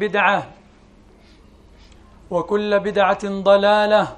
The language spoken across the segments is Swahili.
بدعة. وكل بدعة ضلالة.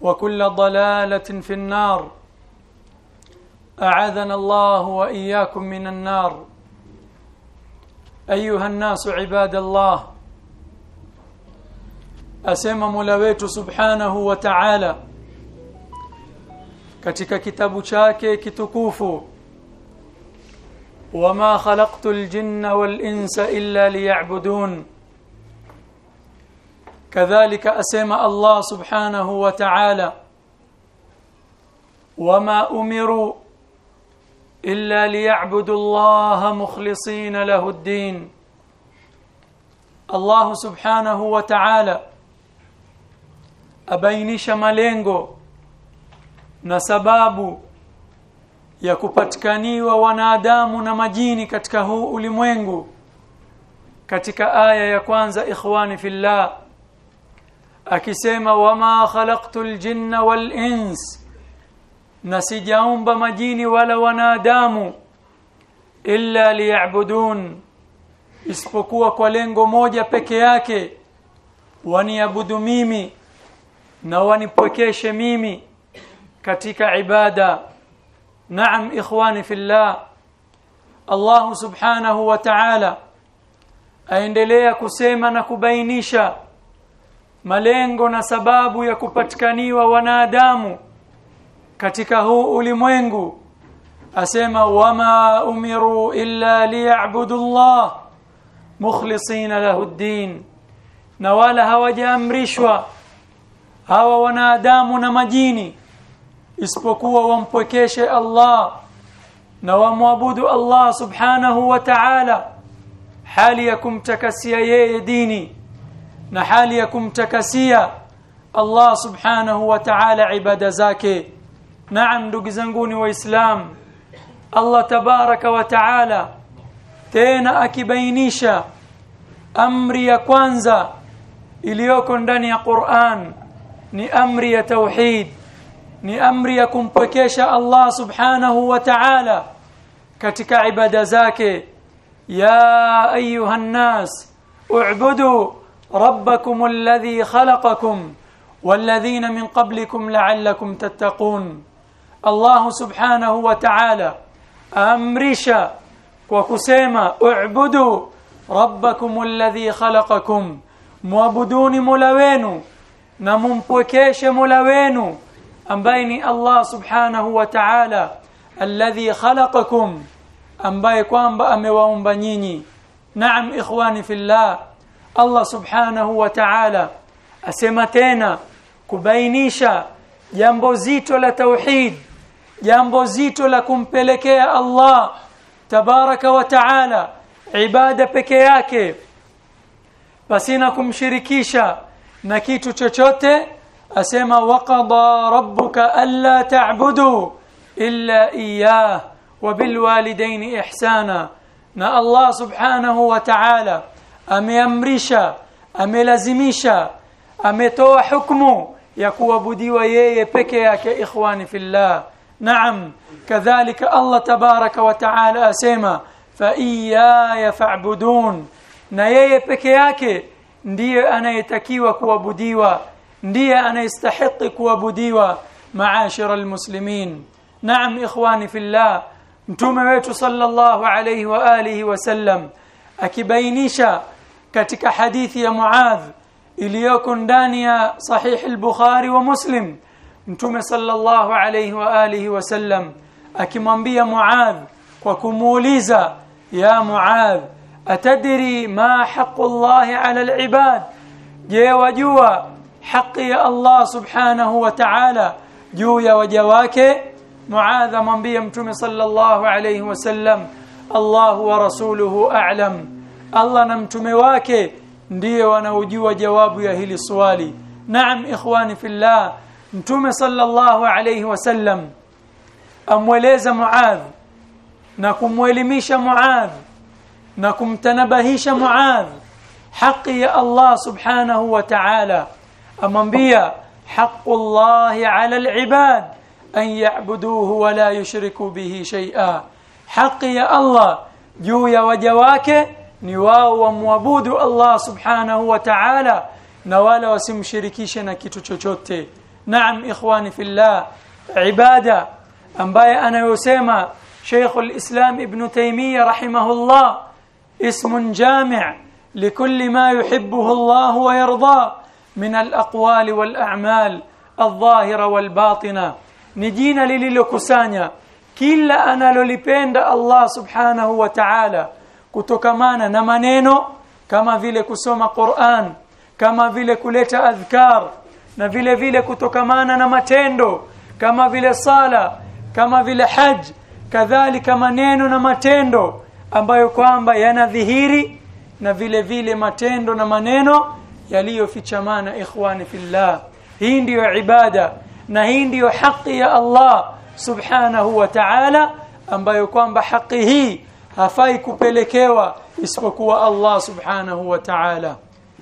وكل ضلالة في النار. أعاذنا الله وإياكم من النار. أيها الناس عباد الله. wetu Subhanahu wa Ta'ala katika kitabu chake kitukufu. Wama khalaqtul jinna wal insa illa liya'budun kadhalika asema Allah Subhanahu wa Ta'ala wama umiru illa liya'budu Allah mukhlisina lahu ad-din Allah Subhanahu wa Ta'ala abainisha malengo na sababu ya kupatikaniwa wanadamu na majini katika huu ulimwengu. Katika aya ya kwanza ikhwani fillah akisema wama khalaqtul jinna wal ins na sijaumba majini wala wanadamu illa liya'budun isipokuwa kwa lengo moja peke yake waniabudu mimi na wanipwekeshe mimi katika ibada naam ikhwani في الله subhanahu wa ta'ala aendelea kusema na kubainisha malengo na sababu ya kupatikaniwa wanadamu katika huu ulimwengu. Asema wama umiru illa liya'budu Allah mukhlisina lahu ad-din na wala hawajaamrishwa hawa wanadamu na majini isipokuwa wampwekeshe Allah na wamwabudu Allah subhanahu wa ta'ala. Hali ya kumtakasia yeye dini na hali ya kumtakasia Allah subhanahu wa ta'ala ibada zake. Naam ndugu zanguni waislam Allah tabaraka wa ta'ala tena akibainisha amri ya kwanza iliyoko ndani ya Qur'an ni amri ya tauhid ni amri ya kumpwekesha Allah subhanahu wa ta'ala katika ibada zake ya ayuha nnas u'budu rabbakum alladhi khalaqakum والذين من قبلكم لعلكم تتقون الله سبحانه وتعالى امرشا وكسما اعبدوا ربكم الذي خلقكم معبدون مولوينو na mumpwekeshe Mola wenu ambaye ni Allah subhanahu wa ta'ala alladhi khalaqakum ambaye kwamba amewaumba nyinyi naam ikhwani fillah Allah subhanahu wa ta'ala asema tena kubainisha jambo zito la tauhid jambo zito la kumpelekea Allah tabaraka wa ta'ala ibada peke yake pasina kumshirikisha na kitu chochote asema waqada rabbuka alla ta'budu illa iyyah wa bil walidaini ihsana. Na Allah subhanahu wa ta'ala ameamrisha amelazimisha ametoa hukumu ya kuabudiwa yeye peke yake ikhwani fillah. Naam kadhalika Allah tabaraka wa ta'ala asema fa iyaya fa'budun. Na yeye peke yake ndiye anayetakiwa kuabudiwa ndiye anayestahili kuabudiwa maashara almuslimin. Naam ikhwani fillah mtume wetu sallallahu alayhi wa alihi wasallam akibainisha katika hadithi ya Muadh iliyoko ndani ya sahih al-Bukhari wa Muslim mtume sallallahu alayhi wa alihi wasallam akimwambia Muadh kwa kumuuliza ya Muadh atadri ma haqqu Allah ala al-ibad? Je wajua haki ya Allah subhanahu wa ta'ala juu ya waja wake Muadh amwambia mtume sallallahu alayhi wasallam Allah wa rasuluhu a'lam. Allah na mtume wake ndiye wanaojua jawabu ya hili swali. Naam ikhwani fillah mtume sallallahu alayhi wasallam amweleza Muadh na kumwelimisha Muadh na kumtanabahisha Muadh haki ya Allah subhanahu wa ta'ala أما أمنبيا حق الله على العباد أن يعبدوه ولا يشركوا به شيئا. حق يا الله جويا وجواك نواء ومعبود الله سبحانه وتعالى. نوال وسم شركيشنا تشوتي نعم إخواني في الله عبادة. أنبايا أنا يسمى شيخ الإسلام ابن تيمية رحمه الله. اسم جامع لكل ما يحبه الله ويرضاه. من الأقوال والأعمال الظاهرة والباطنة نجينا للكسانيا kila analolipenda Allah subhanahu wa ta'ala kutokamana na maneno kama vile kusoma Qur'an kama vile kuleta adhkar na vile vile kutokamana na matendo kama vile sala kama vile haj kadhalika maneno na matendo ambayo kwamba yanadhihiri na vile vile matendo na maneno yaliyofichamana ikhwani fillah. Hii ndiyo ibada na hii ndiyo haki ya Allah subhanahu wa ta'ala ambayo kwamba haki hii hafai kupelekewa isipokuwa Allah subhanahu wa ta'ala.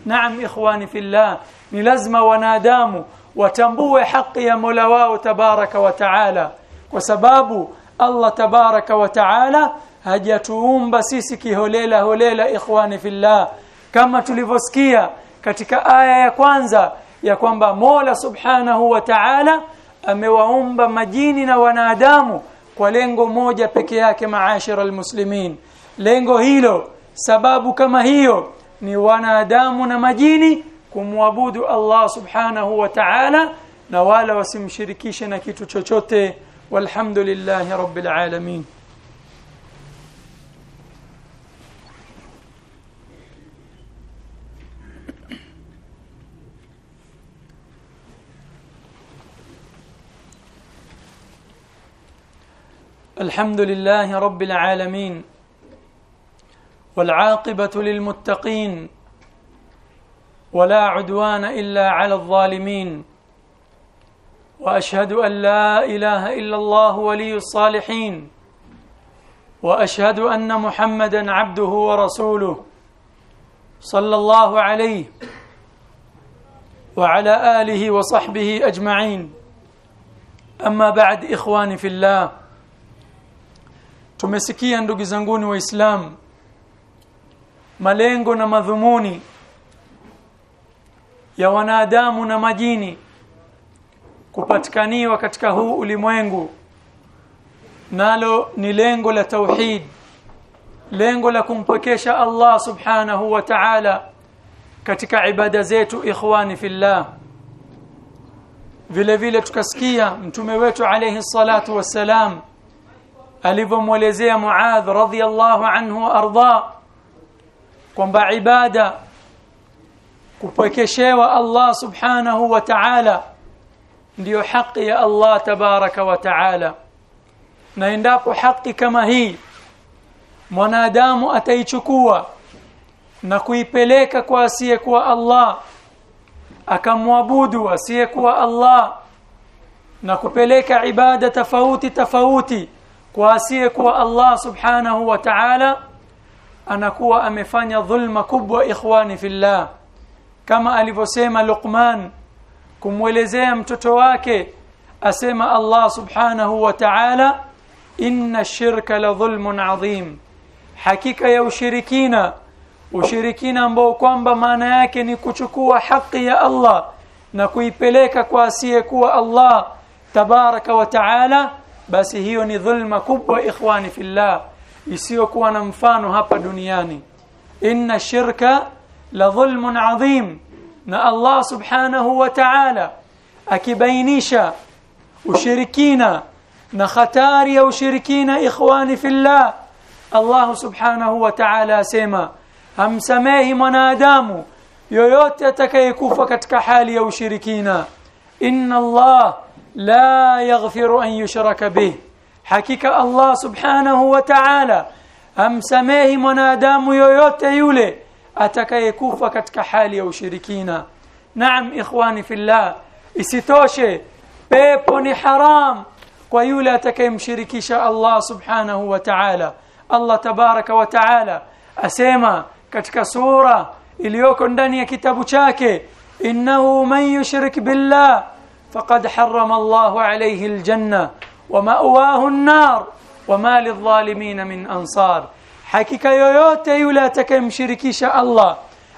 Naam ikhwani fillah ni lazima wanadamu watambue haki ya Mola wao tabaraka wa ta'ala kwa sababu Allah tabaraka wa ta'ala hajatuumba sisi kiholela holela ikhwani fillah. Kama tulivyosikia katika aya ya kwanza ya kwamba Mola subhanahu wa ta'ala amewaumba majini na wanadamu kwa lengo moja peke yake maashara almuslimin lengo hilo sababu kama hiyo ni wanadamu na majini kumwabudu Allah subhanahu wa ta'ala na wala wasimshirikishe na kitu chochote. Walhamdulillahi rabbil alamin الحمد لله رب العالمين والعاقبة للمتقين ولا عدوان إلا على الظالمين وأشهد أن لا إله إلا الله ولي الصالحين وأشهد أن محمدا عبده ورسوله صلى الله عليه وعلى آله وصحبه أجمعين. أما بعد إخواني في الله tumesikia ndugu zanguni waislamu malengo na madhumuni ya wanadamu na majini kupatikaniwa katika huu ulimwengu. Nalo ni lengo la tauhid lengo la kumpokesha Allah subhanahu wa ta'ala katika ibada zetu ikhwani fillah. Vile vile tukasikia mtume wetu alayhi salatu wassalam alivyomwelezea Muadh radhiallahu anhu arda kwamba ibada kupwekeshewa Allah subhanahu wa ta'ala ndiyo haki ya Allah tabaraka wa ta'ala. Na endapo haki kama hii mwanadamu ataichukua na kuipeleka kwa asiyekuwa Allah akamwabudu asiyekuwa Allah na kupeleka ibada tofauti tofauti kwa asiyekuwa Allah subhanahu wa ta'ala anakuwa amefanya dhulma kubwa ikhwani fillah. Kama alivyosema Luqman kumwelezea mtoto wake asema Allah subhanahu wa ta'ala inna shirka la dhulmun adhim. Hakika ya ushirikina ushirikina ambao kwamba maana yake ni kuchukua haki ya Allah na kuipeleka kwa asiyekuwa Allah tabaraka wa taala basi hiyo ni dhulma kubwa ikhwani fillah isiyokuwa na mfano hapa duniani. Inna shirka la dhulmun adhim na Allah subhanahu wa ta'ala akibainisha ushirikina na hatari ya ushirikina ikhwani fillah. Allah subhanahu wa ta'ala asema hamsamehi mwanadamu yoyote atakayekufa katika hali ya ushirikina. Inna Allah la yaghfiru an yushraka bih hakika Allah subhanahu wa ta'ala amsamehi mwanadamu yoyote yule atakayekufa katika hali ya ushirikina naam ikhwani fillah isitoshe pepo ni haram kwa yule atakayemshirikisha Allah subhanahu wa ta'ala Allah tabaraka wa ta'ala asema katika sura iliyoko ndani ya kitabu chake innahu man yushrik billah faqad حرم الله عليه الجنة ومأواه النار. وما للظالمين min ansar hakika yoyote yule atakayemshirikisha Allah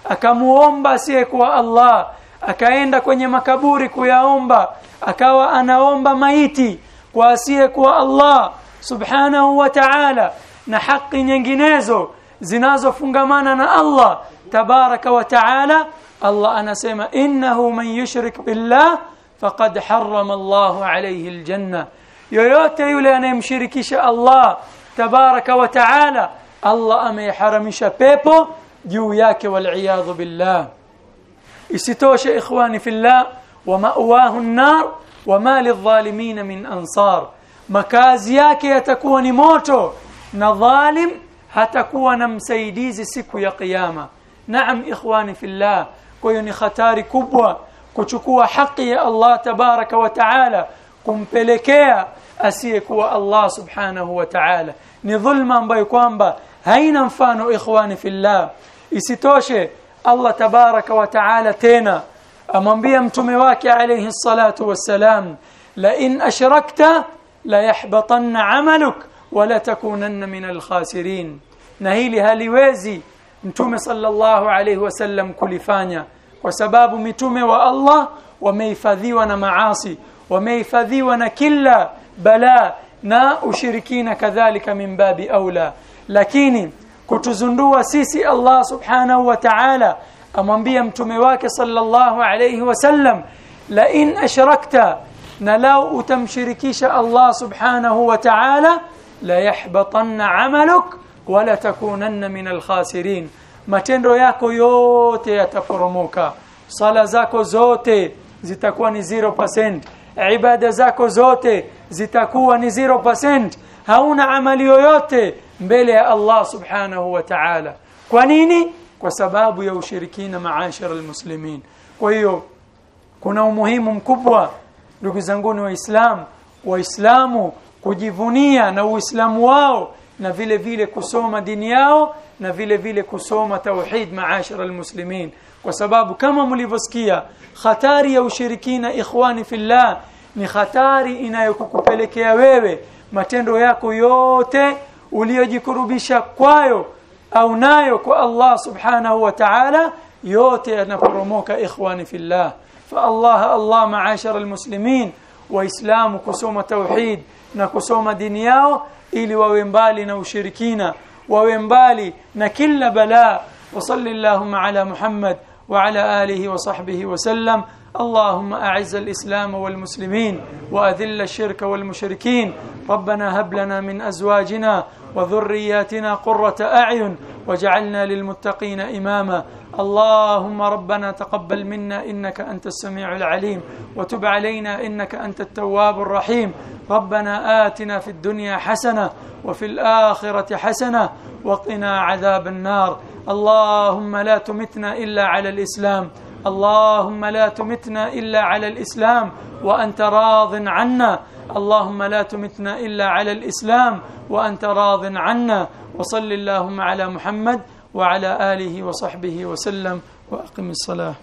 akamuomba asiyekuwa Allah akaenda kwenye makaburi kuyaomba akawa anaomba maiti kwa asiyekuwa Allah subhanahu wa ta'ala na haki nyinginezo zinazofungamana na Allah tabaraka wa ta'ala Allah anasema innahu man yushrik billah faqad harrama Allahu alayhi aljanna yoyote yule anayemshirikisha Allah tabaraka wa ta'ala Allah ameharamisha pepo juu yake wal billah. Isitoshe ikhwani fillah wa ma'wahu an-nar wa ma lidh-dhalimin min ansar. Makazi yake yatakuwa ni moto na dhalim hatakuwa na msaidizi siku ya kiyama. Naam ikhwani fillah. Kwa hiyo ni hatari kubwa kuchukua haki ya Allah tabaraka wa taala kumpelekea asiyekuwa Allah subhanahu wa ta'ala. Ni dhulma ambayo kwamba haina mfano ikhwani fillah. Isitoshe Allah tabaraka wa taala tena amwambia mtume wake alayhi salatu wassalam la in ashrakta la yahbatanna amaluk wa la takunanna min alkhasirin na hili haliwezi mtume sallallahu alayhi wasallam kulifanya kwa sababu mitume wa Allah wamehifadhiwa na maasi wamehifadhiwa na kila balaa na ushirikina kadhalika min babi aula lakini kutuzundua sisi Allah subhanahu wa ta'ala amwambia mtume wake sallallahu alayhi wasallam la in ashrakta na lau utamshirikisha Allah subhanahu wa ta'ala la yahbatanna amaluk wala takunanna min alkhasirin matendo yako yote yataporomoka. Sala zako zote zitakuwa ni 0% ibada zako zote zitakuwa ni 0% hauna amali yoyote mbele ya Allah subhanahu wa ta'ala. Kwa nini? Kwa sababu ya ushirikina maashara almuslimin. Kwa hiyo kuna umuhimu mkubwa ndugu zanguni waislamu waislamu kujivunia na uislamu wao na vile vile kusoma dini yao na vile vile kusoma tauhid maashara almuslimin. Kwa sababu kama mlivyosikia hatari ya ushirikina ikhwani fillah ni hatari inayokukupelekea wewe matendo yako yote uliyojikurubisha kwayo au nayo kwa Allah subhanahu wa ta'ala yote yanaporomoka ikhwani fillah. Fa Allah Allah maashara almuslimin waislamu kusoma tauhid na kusoma dini yao ili wawe mbali na ushirikina ووينبالي نكل بلاء. وصل اللهم على محمد وعلى آله وصحبه وسلم. اللهم أعز الإسلام والمسلمين وأذل الشرك والمشركين. ربنا هب لنا من أزواجنا وذرياتنا قرة أعين وجعلنا للمتقين إماما. اللهم ربنا تقبل منا إنك أنت السميع العليم وتب علينا إنك أنت التواب الرحيم. ربنا آتنا في الدنيا حسنة وفي الآخرة حسنة وقنا عذاب النار. اللهم لا تمتنا إلا على الإسلام. اللهم لا تمتنا إلا على الإسلام وأنت راض عنا. اللهم لا تمتنا إلا على الإسلام وأنت راض عنا. وصل اللهم على محمد وعلى آله وصحبه وسلم وأقم الصلاة.